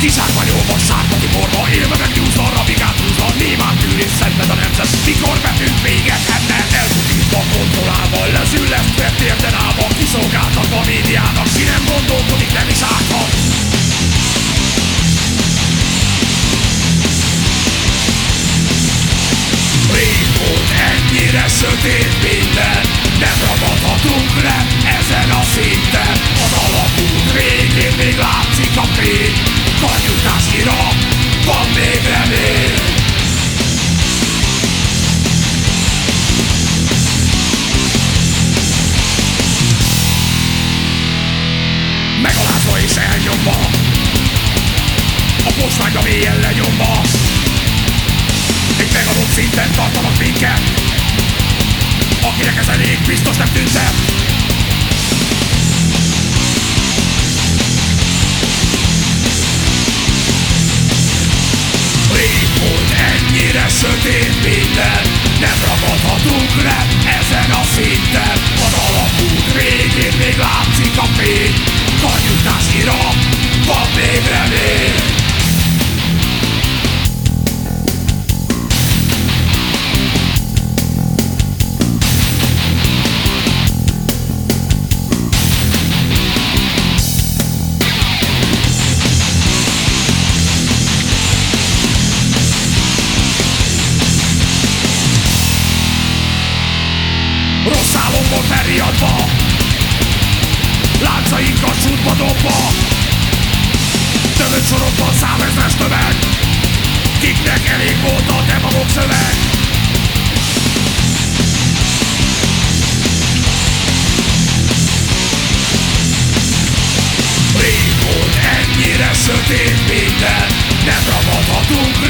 Kizsákmányolva, sárkati borba Élve megnyúzva, rabigát húzva Némán tűr és szenved a nemzet Mikor vetünk véget ennek Elbukítva, kontrollálva Lezüllesztve, térden állva Kiszolgáltatva a médiának Ki nem gondolkodik, nem is árthat. Rég volt ennyire sötét minden Nem elnyomva. A posványba mélyen lenyomva. Egy megadott szinten tartanak minket. Akinek ez elég biztos nem tűntem Rég volt ennyire sötét Rossz álomból felriadva Láncainkat sútba dobva. Tövött sorokban számezres tömeg Kiknek elég volt a demagog szöveg? Rég volt ennyire sötét minden. Nem ragadhatunk